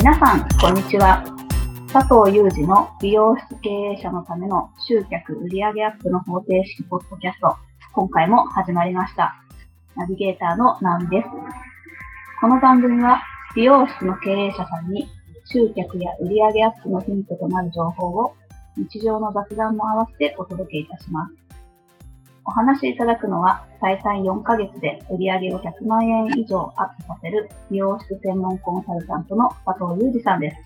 皆さん、こんにちは。佐藤祐二の美容室経営者のための集客売上アップの方程式ポッドキャスト。今回も始まりました。ナビゲーターのナオミです。この番組は美容室の経営者さんに集客や売上アップのヒントとなる情報を日常の雑談も合わせてお届けいたします。お話しいただくのは、最短4ヶ月で売上を100万円以上アップさせる美容室専門コンサルタントの佐藤裕二さんです。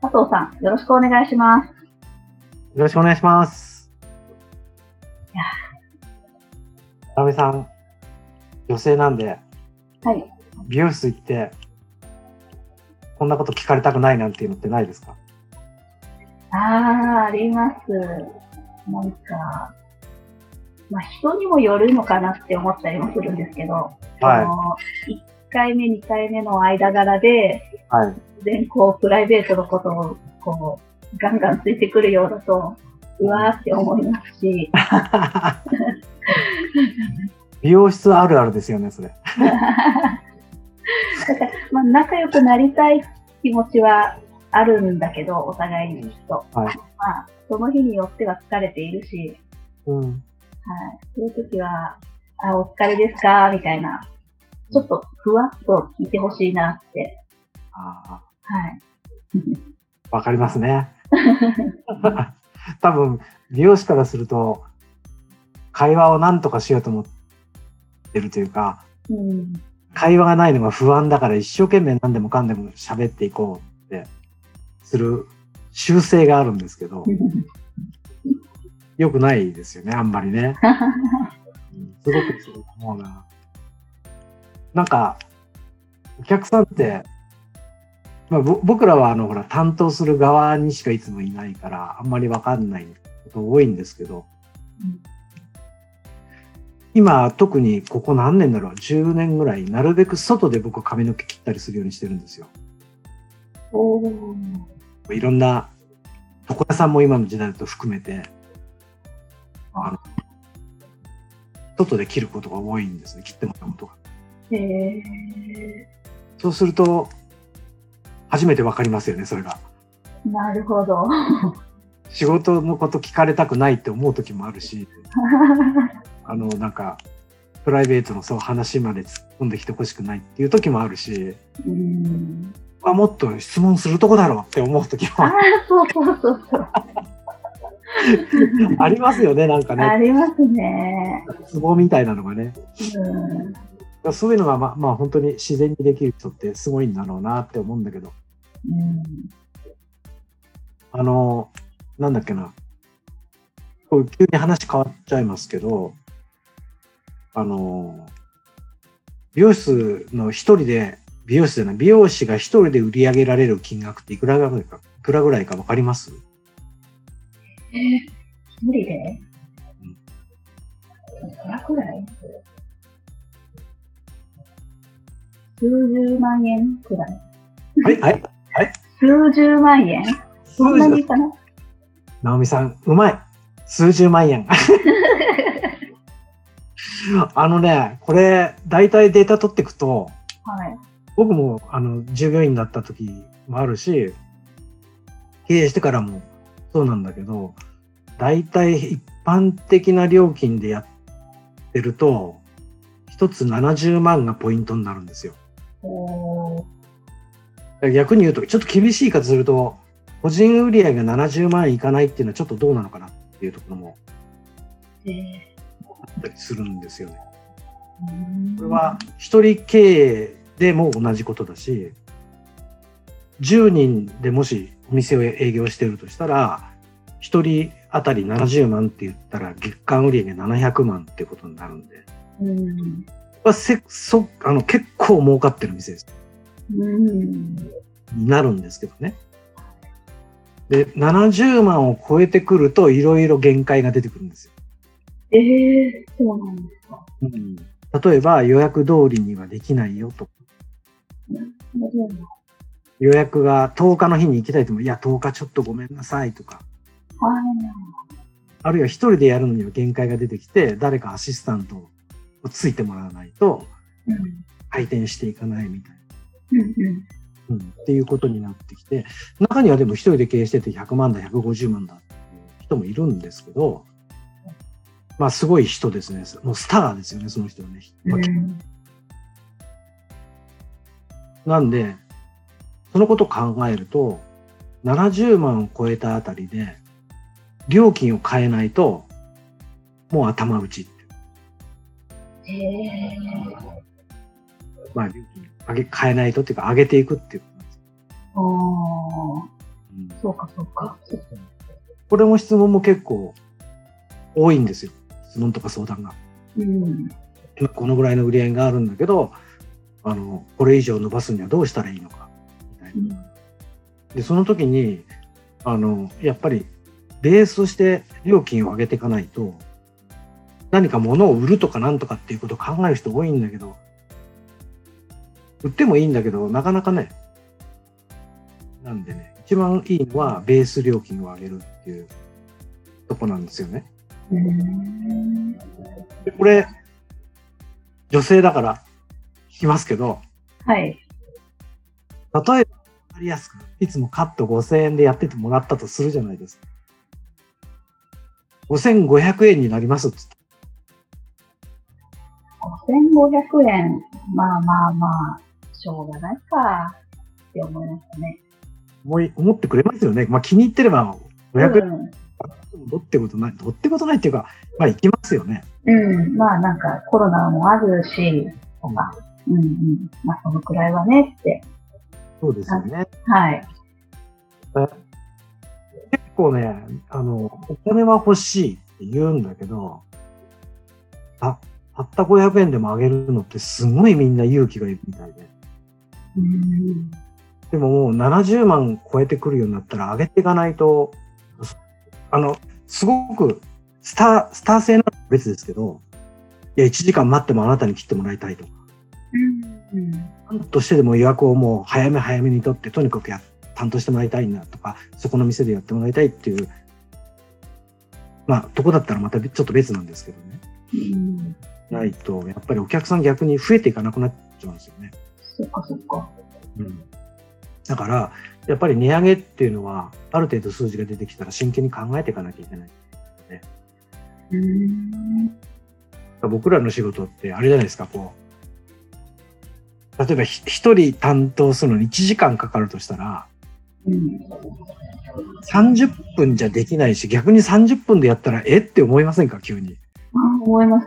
佐藤さん、よろしくお願いします。よろしくお願いします。いや直美さん、女性なんで、はい。美容室行って、こんなこと聞かれたくないなんていうのってないですか？ああ、あります。なんか、まあ、人にもよるのかなって思ったりもするんですけど、はい、1回目、2回目の間柄で、はい、全こうプライベートのことをこうガンガンついてくるようだと、うわーって思いますし。美容室あるあるですよね、それ。だから、まあ、仲良くなりたい気持ちはあるんだけど、お互いにきっと。はい、まあ、その日によっては疲れているし、うん、はい。そういう時は、あ、お疲れですか？みたいな、ちょっとふわっと聞いてほしいなって。ああ。はい。わかりますね。多分、美容師からすると、会話を何とかしようと思ってるというか、うん、会話がないのが不安だから一生懸命何でもかんでも喋っていこうってする習性があるんですけど、良くないですよね、あんまりね。すごくそう思うな。なんか、お客さんって、まあ、僕らはあのほら担当する側にしかいつもいないからあんまりわかんないこと多いんですけど、うん、今特にここ何年だろう10年ぐらいなるべく外で僕髪の毛切ったりするようにしてるんですよ。いろんな床屋さんも今の時代だと含めてあの外で切ることが多いんですね切ってもらうことが。へそうすると初めて分かりますよねそれが。なるほど。仕事のこと聞かれたくないって思う時もあるし あのなんかプライベートのそう話まで突っ込んできてほしくないっていう時もあるし、うんあもっと質問するとこだろうって思う時もある。そうそうそうそう。ありますよね、なんかね。ありますね。ツボみたいなのがね。うん、そういうのが、まあ、まあ、本当に自然にできる人ってすごいんだろうなって思うんだけど。うん、あの、なんだっけな。こう急に話変わっちゃいますけど、あの、美容室の一人で、美容室じゃない、美容師が一人で売り上げられる金額っていくらぐらいか、いくらぐらいかわかります？えー、一人でいくらくらい数十万円くらい。はい、はい、はい。数十万円？そんなにかな？直美さん、うまい。数十万円。あのね、これ、大体データ取っていくと、はい、僕もあの従業員だった時もあるし、経営してからもそうなんだけど、大体一般的な料金でやってると、一つ70万がポイントになるんですよ。逆に言うと、ちょっと厳しいかすると、個人売上が70万いかないっていうのはちょっとどうなのかなっていうところも、あったりするんですよね。これは一人経営でも同じことだし、10人でもしお店を営業してるとしたら、1人当たり70万って言ったら月間売上700万ってことになるんで、うん、あせそあの結構儲かってる店です。うん、になるんですけどね。で、70万を超えてくるといろいろ限界が出てくるんですよ。ええー、そうなんですか。うん、例えば予約通りにはできないよとか。予約が10日の日に行きたいとも、いや、10日ちょっとごめんなさいとか。あるいは一人でやるのには限界が出てきて、誰かアシスタントをついてもらわないと、回転していかないみたいな。うん、っていうことになってきて、中にはでも一人で経営してて100万だ、150万だっていう人もいるんですけど、まあすごい人ですね。もうスターですよね、その人はね。うんなんで、そのことを考えると、70万を超えたあたりで、料金を変えないと、もう頭打ちって。へえ。まあ、料金上げ、変えないとっていうか、上げていくっていうことなんですよ。ああ、うんそうかそうか。これも質問も結構多いんですよ。質問とか相談が。うん。今このぐらいの売り上げがあるんだけど、あの、これ以上伸ばすにはどうしたらいいのか。で、その時に、あの、やっぱり、ベースとして料金を上げていかないと、何か物を売るとかなんとかっていうことを考える人多いんだけど、売ってもいいんだけど、なかなかね、なんでね、一番いいのはベース料金を上げるっていうとこなんですよね。うん。でこれ、女性だから聞きますけど、はい。例えば、りやすく、いつもカット5000円でやっててもらったとするじゃないですか。5500円になりますっつって。5500円。まあまあまあ、しょうがないか。って思いましたね。思い思ってくれますよね。まあ気に入ってれば500円うんどってことない、どってことないっていうか、まあ行きますよね。うん、まあなんかコロナもあるし、とか、うんうん、まあそのくらいはねって、そうですよね。はい。結構ね、あの、お金は欲しいって言うんだけど、あ、たった500円でも上げるのってすごいみんな勇気がいるみたいで。うん、でももう70万超えてくるようになったら上げていかないと、あの、すごくスター、スター性なのは別ですけど、いや、1時間待ってもあなたに切ってもらいたいとか、うん、なんとしてでも予約をもう早め早めに取って、とにかくや、担当してもらいたいんだとか、そこの店でやってもらいたいっていう、まあ、とこだったらまたちょっと別なんですけどね。うん、ないと、やっぱりお客さん逆に増えていかなくなっちゃうんですよね。そっかそっか。うん。だから、やっぱり値上げっていうのは、ある程度数字が出てきたら真剣に考えていかなきゃいけない。うん、僕らの仕事ってあれじゃないですか、こう。例えばひ一人担当するのに1時間かかるとしたら、うん、30分じゃできないし、逆に30分でやったら、えって思いませんか、急に。あ思います。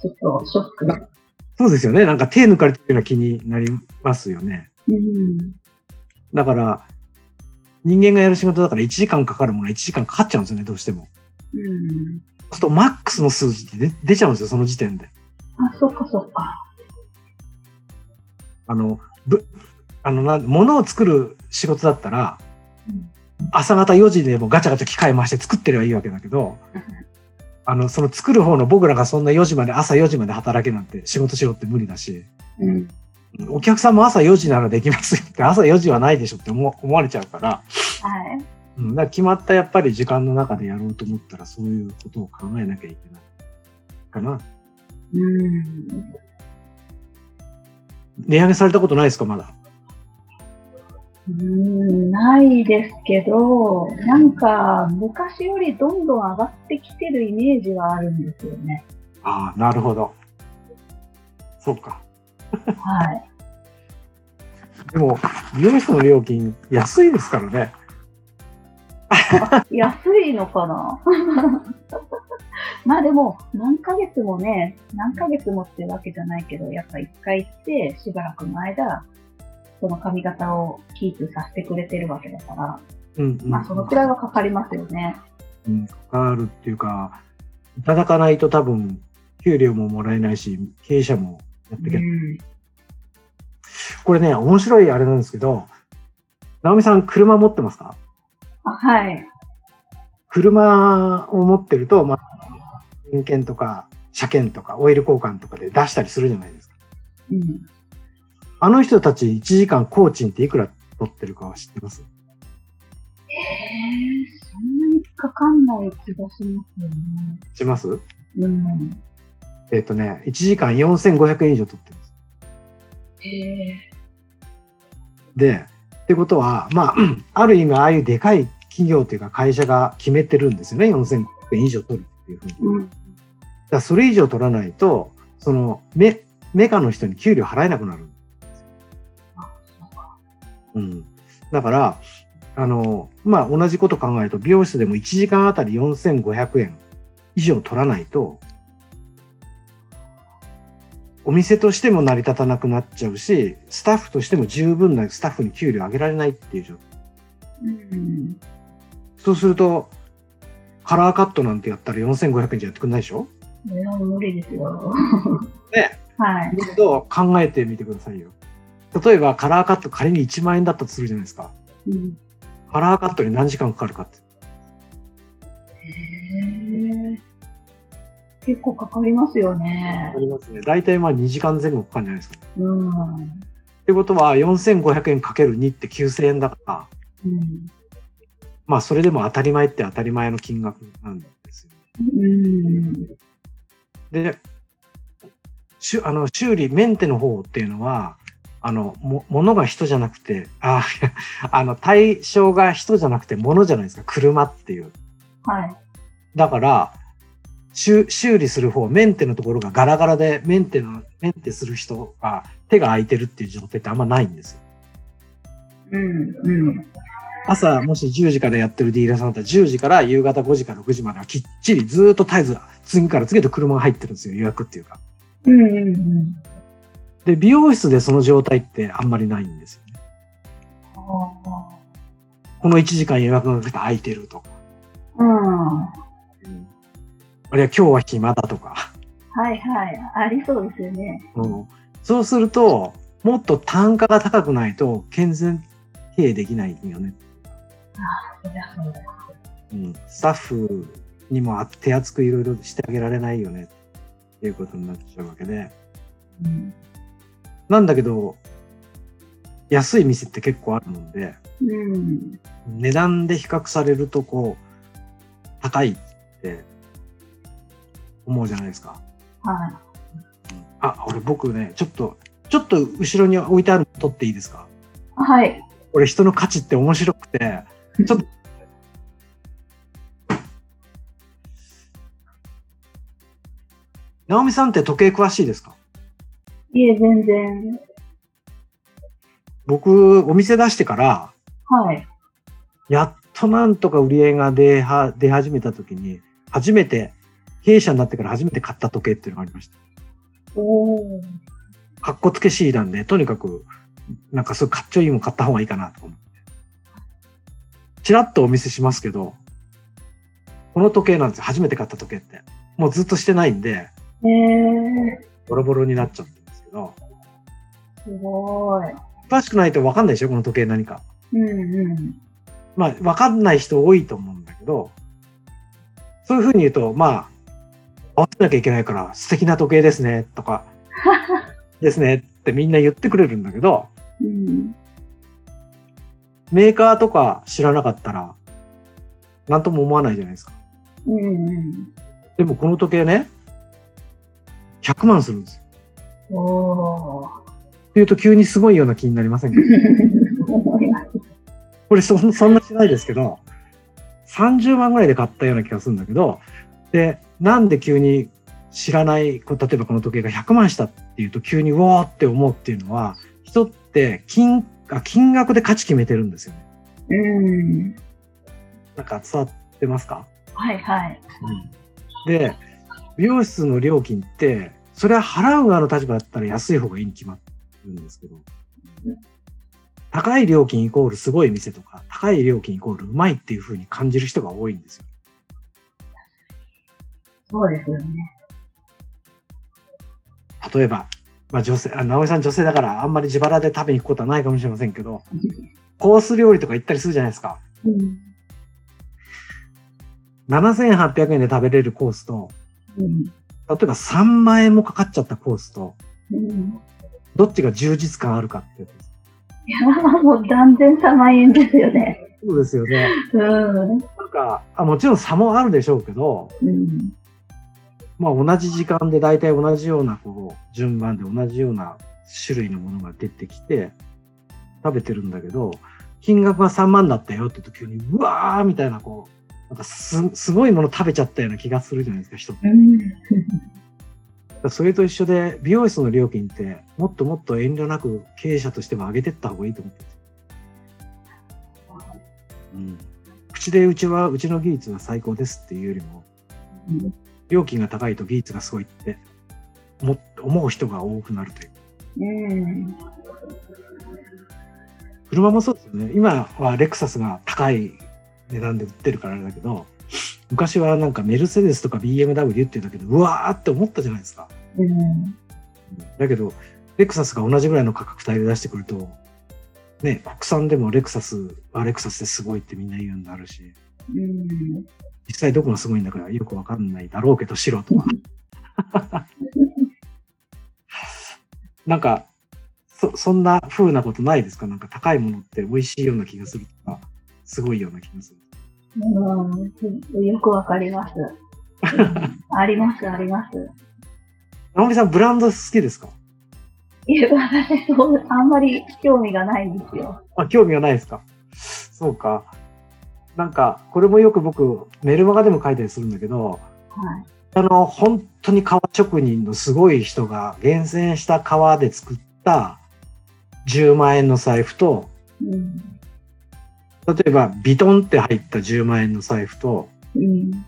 ちょっとショックだ。そうですよね。なんか手抜かれてるような気になりますよね。うん、だから、人間がやる仕事だから1時間かかるものは1時間かかっちゃうんですよね、どうしても。うん。そうすると、マックスの数字って出出ちゃうんですよ、その時点で。あ、そっかそっか。あの、ぶ、あの、なん、物を作る仕事だったら、うん朝方4時でもガチャガチャ機械回して作ってればいいわけだけど、あの、その作る方の僕らがそんな4時まで、朝4時まで働けなんて仕事しろって無理だし、うん、お客さんも朝4時ならできますよって、朝4時はないでしょって思思われちゃうから、はい。うん、だから決まったやっぱり時間の中でやろうと思ったらそういうことを考えなきゃいけないかな。うん。値上げされたことないですか、まだ？うん、ないですけど、なんか昔よりどんどん上がってきてるイメージはあるんですよね。ああ、なるほど。そうか。はい。でも、美容室の料金安いですからね。安いのかな？まあでも、何ヶ月もね、何ヶ月もってわけじゃないけど、やっぱ一回行って、しばらくの間、その髪型をキープさせてくれてるわけだから、うん、うん。まあそのくらいはかかりますよね。うん、かかるっていうか、いただかないと多分、給料ももらえないし、経営者もやっていけ。うん。これね、面白いあれなんですけど、直美さん、車持ってますか？あはい。車を持ってると、まあ、年検とか、車検とか、オイル交換とかで出したりするじゃないですか。うん。あの人たち1時間工賃っていくら取ってるかは知ってます？えー、そんなにかかんない気がしますよね。知ってます？うん。えっ、とね、1時間4500円以上取ってるんです。へえ。で、ってことは、まあ、ある意味ああいうでかい企業というか会社が決めてるんですよね。4000円以上取るっていうふうに。うん、だそれ以上取らないと、そのメ、メカの人に給料払えなくなるんですよ。うん。だから、あの、まあ、同じこと考えると、美容室でも1時間あたり4500円以上取らないと、お店としても成り立たなくなっちゃうし、スタッフとしても十分なスタッフに給料上げられないっていう状況。うん、そうすると、カラーカットなんてやったら4500円じゃやってくんないでしょ？いや、無理ですよ。ね。はい。どう考えてみてくださいよ。例えばカラーカット仮に1万円だったとするじゃないですか。うん、カラーカットに何時間かかるかって。結構かかりますよね。かかりますね。大体まあ2時間前後かかるんじゃないですか。うん。ってことは4500円かける2って9000円だから、うん、まあそれでも当たり前って当たり前の金額なんですよ。うん、で、しゅあの修理、メンテの方っていうのは、あの、も、物が人じゃなくて、あ、あの、対象が人じゃなくて物じゃないですか、車っていう。はい。だから、修修理する方、メンテのところがガラガラで、メンテの、メンテする人が手が空いてるっていう状態ってあんまないんですよ。うん、うん。朝、もし10時からやってるディーラーさんだったら、10時から夕方5時から6時まではきっちりずっと絶えず、次から次へと車が入ってるんですよ、予約っていうか。うんうんうん。で、美容室でその状態ってあんまりないんですよね。この1時間予約が空いてるとか。うん。あるいは今日は暇だとか。はいはい。ありそうですよね。うん。そうすると、もっと単価が高くないと健全経営できないよね。うん。スタッフにも手厚くいろいろしてあげられないよねっていうことになっちゃうわけで。うん。なんだけど、安い店って結構あるので、うん、値段で比較されるとこう、高いって思うじゃないですか。はい。あ、俺僕ね、ちょっと、ちょっと後ろに置いてあるの取っていいですか？はい。俺人の価値って面白くて、ちょっと、直美さんって時計詳しいですか？いえ、全然。僕、お店出してから、はい。やっとなんとか売り上げが出は出始めた時に、初めて経営者になってから初めて買った時計っていうのがありました。おかっこつけしいなんで、とにかく、なんかそういうかっちょいいも買った方がいいかなと思って。ちらっとお見せしますけど、この時計なんですよ。初めて買った時計って。もうずっとしてないんで、ボロボロになっちゃったんですけど。すごい。詳しくないと分かんないでしょ？この時計何か。うんうん。まあ、分かんない人多いと思うんだけど、そういうふうに言うと、まあ、合わせなきゃいけないから素敵な時計ですねとか ですねってみんな言ってくれるんだけど、うん、メーカーとか知らなかったら何とも思わないじゃないですか。うん、でもこの時計ね100万するんですよ。おっていうと急にすごいような気になりませんか？これそそんなしないですけど30万ぐらいで買ったような気がするんだけどでなんで急に知らない、例えばこの時計が100万したっていうと急にうわーって思うっていうのは、人って金金額で価値決めてるんですよね。うん。なんか伝わってますか？はいはい。うん、で、美容室の料金って、それは払う側の立場だったら安い方がいいに決まってるんですけど、高い料金イコールすごい店とか、高い料金イコールうまいっていうふうに感じる人が多いんですよ。そうですよね。例えば、まあ女性、あ直江さん女性だからあんまり自腹で食べに行くことはないかもしれませんけど、コース料理とか行ったりするじゃないですか。うん、7800円で食べれるコースと、うん、例えば3万円もかかっちゃったコースと、うん、どっちが充実感あるかってやつです。いや、もう断然3万円ですよね。そうですよね。うん。なんかあ、もちろん差もあるでしょうけど、うん、まあ、同じ時間で大体同じようなこう順番で同じような種類のものが出てきて、食べてるんだけど、金額が3万だったよって時に、うわーみたいな、こう、なんかすすごいもの食べちゃったような気がするじゃないですか、人って。それと一緒で、美容室の料金って、もっともっと遠慮なく経営者としても上げてった方がいいと思って。うん。口でうちは、うちの技術が最高ですっていうよりも、うん料金が高いと技術がすごいって思思う人が多くなるという。うん。車もそうですよね。今はレクサスが高い値段で売ってるからあれだけど、昔はなんかメルセデスとか BMW っていうだけで、うわーって思ったじゃないですか。うん。だけど、レクサスが同じぐらいの価格帯で出してくると、ね、国産でもレクサスはレクサスですごいってみんな言うようになるし、うん。実際どこがすごいんだからよくわかんないだろうけど、素人は。なんか、そ、そんな風なことないですか？なんか高いものって美味しいような気がするとか、すごいような気がする。うん、よくわかります。あります、あります。直美さん、ブランド好きですか？いや、あんまり興味がないんですよ。あ、興味はないですか？そうか。なんか、これもよく僕、メルマガでも書いたりするんだけど、はい。あの、本当に革職人のすごい人が厳選した革で作った10万円の財布と、うん。例えばビトンって入った10万円の財布と、うん。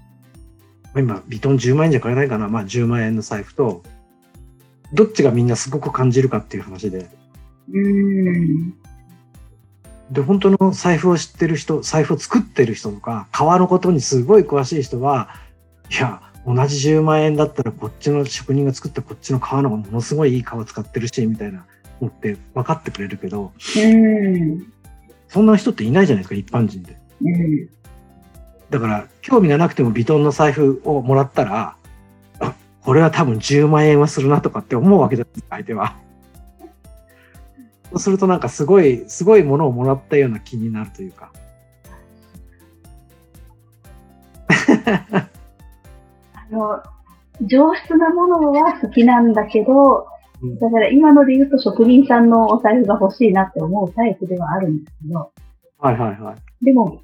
今ビトン10万円じゃ買えないかな、まあ10万円の財布と、どっちがみんなすごく感じるかっていう話で。うん。で、本当の財布を知ってる人、財布を作ってる人とか、革のことにすごい詳しい人は、いや、同じ10万円だったらこっちの職人が作ったこっちの革の方がものすごいいい革使ってるし、みたいな思って分かってくれるけど、うん。そんな人っていないじゃないですか、一般人で。うん。だから、興味がなくてもビトンの財布をもらったら、あ、これは多分10万円はするなとかって思うわけじゃないですか、相手は。そうするとなんかすごい、すごいものをもらったような気になるというか。あの、上質なものは好きなんだけど、うんだから今ので言うと職人さんのお財布が欲しいなって思うタイプではあるんですけど、はいはいはい。でも、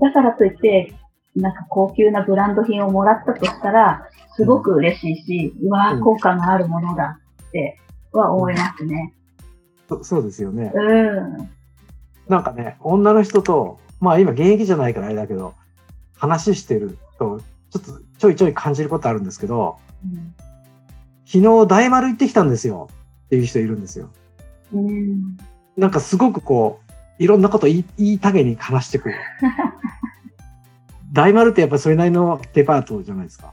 だからといって、なんか高級なブランド品をもらったとしたら、すごく嬉しいし、うわうんー効果のあるものだっては思いますね。そそうですよね。うん。なんかね、女の人と、まあ今現役じゃないからあれだけど、話してると、ちょっとちょいちょい感じることあるんですけど、昨日大丸行ってきたんですよっていう人いるんですよ。うん。なんかすごくこう、いろんなこと言い言いたげに話してくる。大丸ってやっぱそれなりのデパートじゃないですか。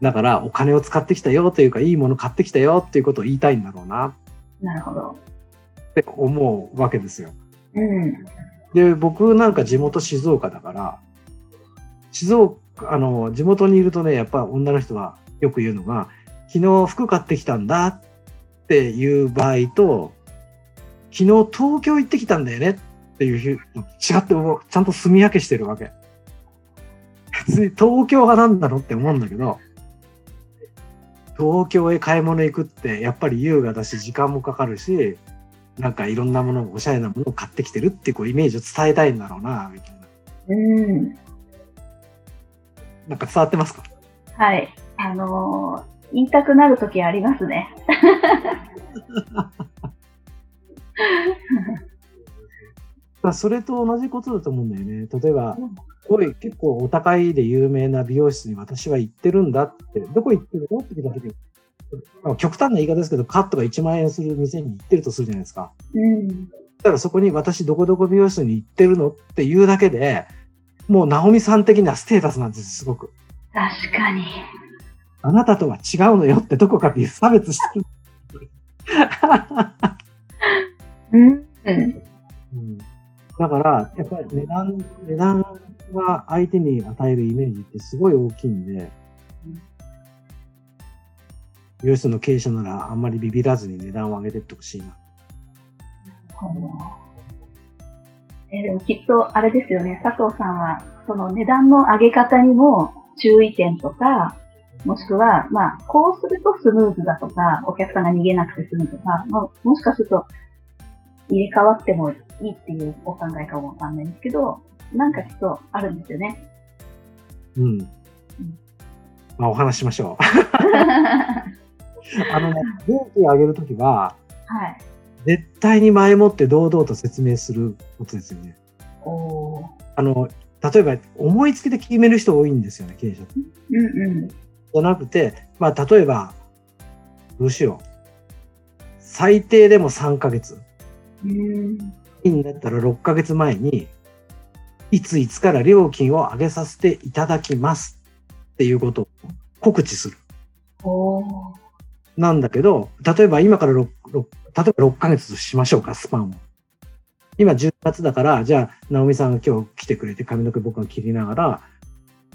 だからお金を使ってきたよというか、いいもの買ってきたよっていうことを言いたいんだろうななるほど。って思うわけですよ。うん。で、僕なんか地元静岡だから、静岡、あの、地元にいるとね、やっぱ女の人はよく言うのが、昨日服買ってきたんだっていう場合と、昨日東京行ってきたんだよねっていう違ってもうちゃんと住み分けしてるわけ。別に東京がなんだろうって思うんだけど、東京へ買い物行くってやっぱり優雅だし時間もかかるし、なんかいろんなもの、おしゃれなものを買ってきてるっていうこうイメージを伝えたいんだろうな、みたいな。うん。なんか伝わってますか？はい。あのー言いたくなるときありますね。まあそれと同じことだと思うんだよね。例えば、おい、結構お高いで有名な美容室に私は行ってるんだって、どこ行ってるの？って聞いた時に、まあ極端な言い方ですけど、カットが1万円する店に行ってるとするじゃないですか。うん。だからそこに私どこどこ美容室に行ってるのっていうだけで、もう直美さん的にはステータスなんです、すごく。確かに。あなたとは違うのよってどこかで差別してる。うん。うん。うんだから、やっぱり値段、値段が相手に与えるイメージってすごい大きいんで、美容室の経営者ならあんまりビビらずに値段を上げてってほしいな。えーでもきっとあれですよね、佐藤さんは、その値段の上げ方にも注意点とか、もしくは、まあ、こうするとスムーズだとか、お客さんが逃げなくて済むとか、ももしかすると、入れ替わってもいいっていうお考えかもわかんないんですけど、なんかきっとあるんですよね。うん。まあ、お話ししましょう。あのね、料金上げるときは、はい。絶対に前もって堂々と説明することですよね。おー。あの、例えば思いつきで決める人多いんですよね、経営者って。うんうん。じゃなくて、まあ、例えば、どうしよう。最低でも3ヶ月。うーん。いいんだったら6ヶ月前に、いついつから料金を上げさせていただきますっていうことを告知する。なんだけど、例えば今から 6, 6例えば6ヶ月としましょうか、スパンを。今10月だから、じゃあ、直美さんが今日来てくれて髪の毛僕が切りながら、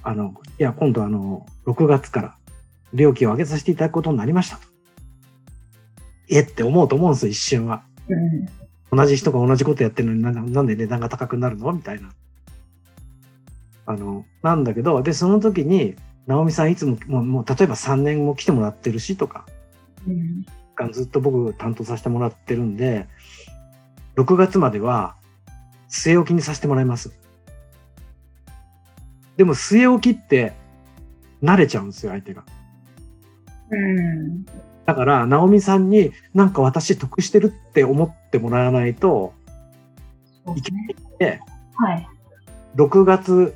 あの、いや、今度あの、6月から料金を上げさせていただくことになりましたと。えって思うと思うんですよ、一瞬は。うん。同じ人が同じことやってるのになんで値段が高くなるの？みたいな。あの、なんだけど、で、その時に、直美さんいつも、もう、もう例えば3年も来てもらってるしとか、うん。ずっと僕担当させてもらってるんで、6月までは据え置きにさせてもらいます。でも据え置きって慣れちゃうんですよ、相手が。うん。だから、直美さんになんか私得してるって思ってもらわないと、いけそうではい。6月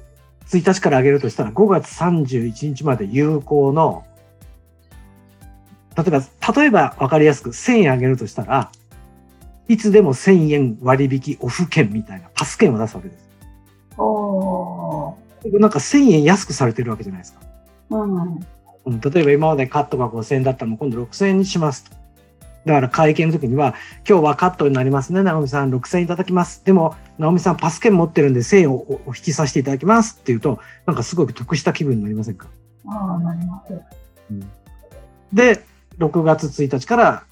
1日から上げるとしたら5月31日まで有効の、例えば、例えば分かりやすく1000円上げるとしたら、いつでも1000円割引オフ券みたいなパス券を出すわけです。おなんか1000円安くされてるわけじゃないですか。ー。うん。うん、例えば今までカットが5000円だったのを今度6000円にしますと。だから会計の時には、今日はカットになりますね、直美さん6000円いただきます。でも、直美さんパス券持ってるんで1000円をおお引きさせていただきますっていうと、なんかすごく得した気分になりませんか？ああ、なります。で、6月1日から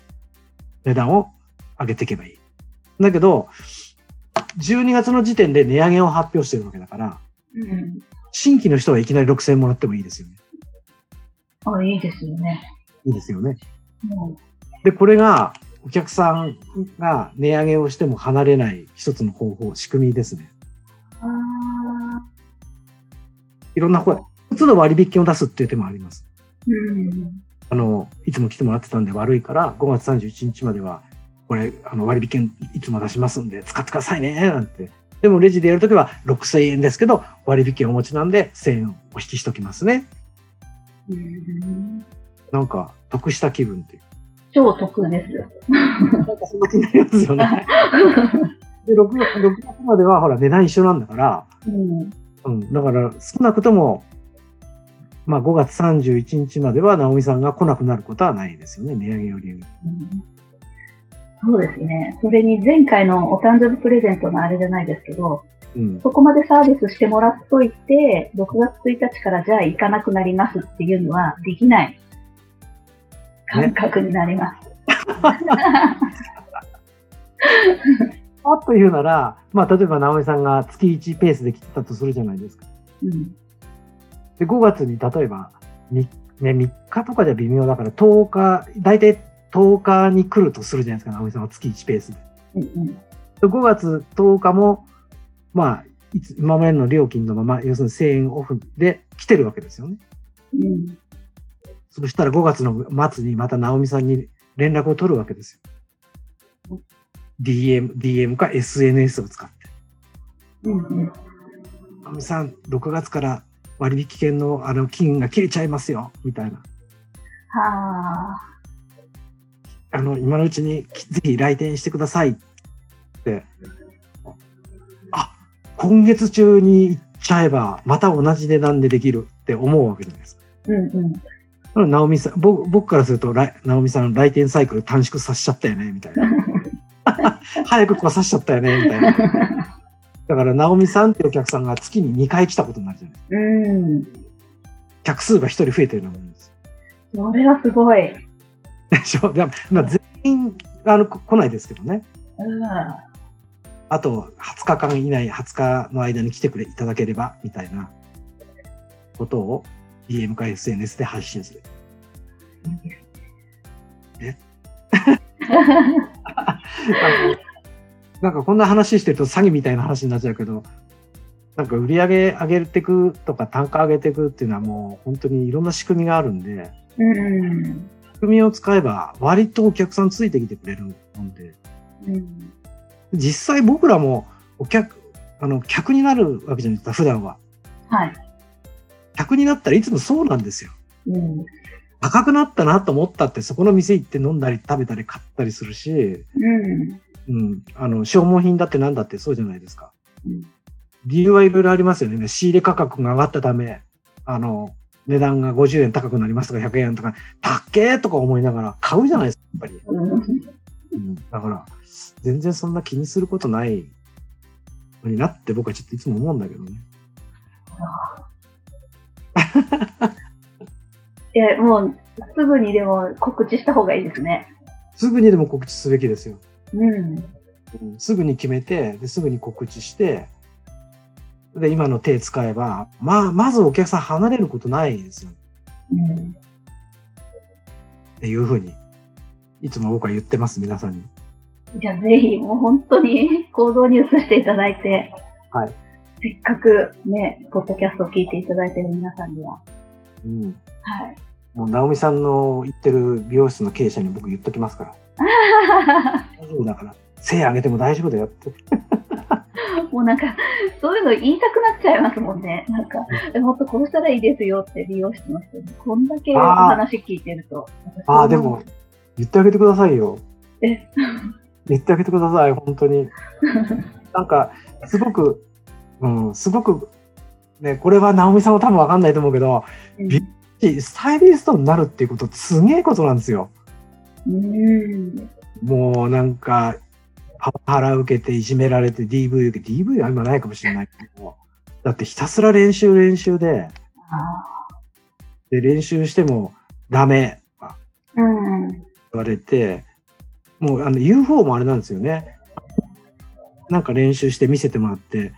値段を上げていけばいい。だけど、12月の時点で値上げを発表してるわけだから、うん。新規の人はいきなり6000円もらってもいいですよね。あいいですよね。いいですよね。もで、これがお客さんが値上げをしても離れない一つの方法、仕組みですね。いろんな方、普通の割引を出すっていう手もあります。うん。あの、いつも来てもらってたんで悪いから、5月31日までは、これ、あの、割引いつも出しますんで、使ってくださいね、なんて。でも、レジでやるときは6000円ですけど、割引お持ちなんで、1000円お引きしときますね。うん。なんか、得した気分っていう。超得です。なんか、そんな気になりますよね。で、6月、6月までは、ほら、値段一緒なんだから、うん。うん、だから、少なくとも、まあ、5月31日までは、直美さんが来なくなることはないですよね、値上げより。そうですね。それに前回のお誕生日プレゼントのあれじゃないですけど、うん。そこまでサービスしてもらっといて、6月1日からじゃあ行かなくなりますっていうのはできない感覚になります。あっというなら、まあ、例えば直美さんが月1ペースで来てたとするじゃないですか。うん。で、5月に例えば、みね、3日とかじゃ微妙だから、10日、大体10日に来るとするじゃないですか、直美さんは月1ペースで。うんうん。で5月10日も、まあ、いつ今までの料金のまま、要するに1000円オフで来てるわけですよね。うん。そしたら5月の末にまた直美さんに連絡を取るわけですよ。DM、DM か SNS を使って。うんうん。直美さん、6月から割引券のあの金が切れちゃいますよ、みたいな。はあ。あの、今のうちにぜひ来店してくださいって。あ、今月中に行っちゃえば、また同じ値段でできるって思うわけじゃないですか。うんうん。なので直美さん、僕僕からすると、来直美さん、来店サイクル短縮させちゃったよね、みたいな。早く来させちゃったよね、みたいな。だから、直美さんっていうお客さんが月に2回来たことになるじゃないですか。うん。客数が1人増えてるようなもんです。それはすごい。でしょ？でもまあ、全員あのこ来ないですけどね。うん。あと20日間以内、20日の間に来てくれいただければ、みたいなことを DM か SNS で配信する。なんかこんな話してると詐欺みたいな話になっちゃうけど、なんか売り上げ上げていくとか単価上げていくっていうのはもう本当にいろんな仕組みがあるんで、うん。仕組みを使えば割とお客さんついてきてくれるもんで、うん。実際僕らもお客、あの、客になるわけじゃないですか、普段は。はい。客になったらいつもそうなんですよ。うん。高くなったなと思ったってそこの店行って飲んだり食べたり買ったりするし、うん。うん、あの、消耗品だってなんだってそうじゃないですか。うん理由はいろいろありますよね。仕入れ価格が上がったため、あの、値段が50円高くなりますとか100円とか、たっけーとか思いながら買うじゃないですか、やっぱり。うん。うん、だから、全然そんな気にすることないのになって僕はちょっといつも思うんだけどね。いや、もう、すぐにでも告知した方がいいですね。すぐにでも告知すべきですよ。うん。うんすぐに決めて、ですぐに告知して、で、今の手使えば、まあ、まずお客さん離れることないですよ。うん。っていうふうに、いつも僕は言ってます、皆さんに。じゃあぜひ、もう本当に行動に移していただいて、はい。せっかくね、ポッドキャストを聞いていただいている皆さんには、うん。はい。もう、直美さんの言ってる美容室の経営者に僕言っときますから。大丈夫だから。背上げても大丈夫だよって。もうなんか、そういうの言いたくなっちゃいますもんね。なんか、えもっとこうしたらいいですよって美容室の人に、こんだけお話聞いてると。ああ、でも、言ってあげてくださいよ。え言ってあげてください、本当に。なんか、すごく、うん、すごく、ね、これは直美さんは多分わかんないと思うけど、うんびスタイリストになるっていうことすげえことなんですよ。うん。もうなんか、パワハラ受けていじめられて DV 受けて、DV は今ないかもしれないけど、だってひたすら練習練習で、あで練習してもダメとか。言われて、もうあの UFO もあれなんですよね。なんか練習して見せてもらって、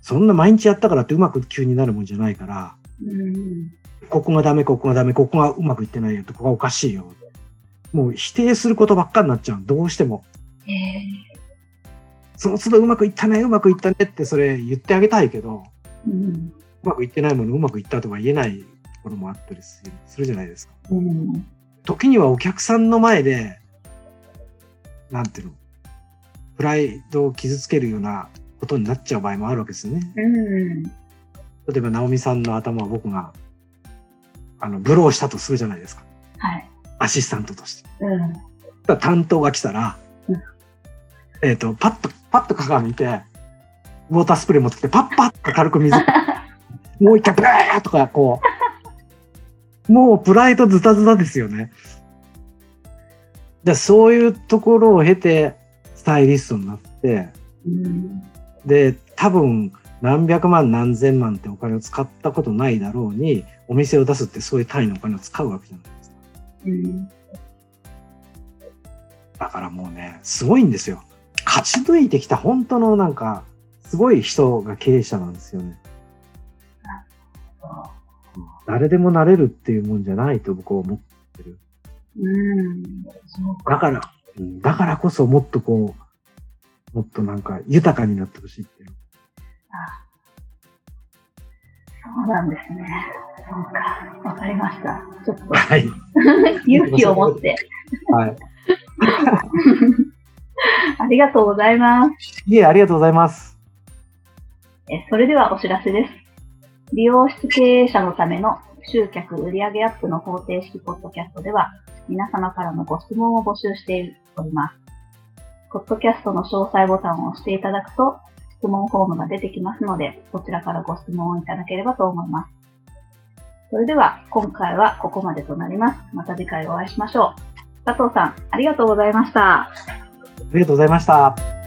そんな毎日やったからってうまく急になるもんじゃないから、うん。ここがダメ、ここがダメ、ここがうまくいってないよ、ここがおかしいよ。もう否定することばっかになっちゃう。どうしても。えその都度うまくいったね、うまくいったねってそれ言ってあげたいけど、ーうん。うまくいってないものうまくいったとは言えないところもあったりするするじゃないですか。うん。時にはお客さんの前で、なんていうの、プライドを傷つけるようなことになっちゃう場合もあるわけですよね。うん。例えば、直美さんの頭を僕が、あの、ブローしたとするじゃないですか。はい。アシスタントとして。うん。担当が来たら、うんえっ、と、パッと、パッと鏡見て、ウォータースプレー持ってきて、パッパッと軽く水、もう一回ブーとか、こう、もうプライドズタズタですよね。で、そういうところを経て、スタイリストになって、うん。で、多分、何百万何千万ってお金を使ったことないだろうに、お店を出すってそういう単位のお金を使うわけじゃないですか。うん。だからもうね、すごいんですよ。勝ち抜いてきた本当のなんか、すごい人が経営者なんですよね。誰でもなれるっていうもんじゃないと僕は思ってる。うん。だから、うんだからこそもっとこう、もっとなんか豊かになってほしいっていう。そうなんですね。そうか。わかりました。ちょっとはい。勇気を持って。はい。ありがとうございます。いえ、ありがとうございます。えそれではお知らせです。美容室経営者のための集客売上アップの方程式ポッドキャストでは皆様からのご質問を募集しております。ポッドキャストの詳細ボタンを押していただくと質問フォームが出てきますので、こちらからご質問をいただければと思います。それでは今回はここまでとなります。また次回お会いしましょう。佐藤さん、ありがとうございました。ありがとうございました。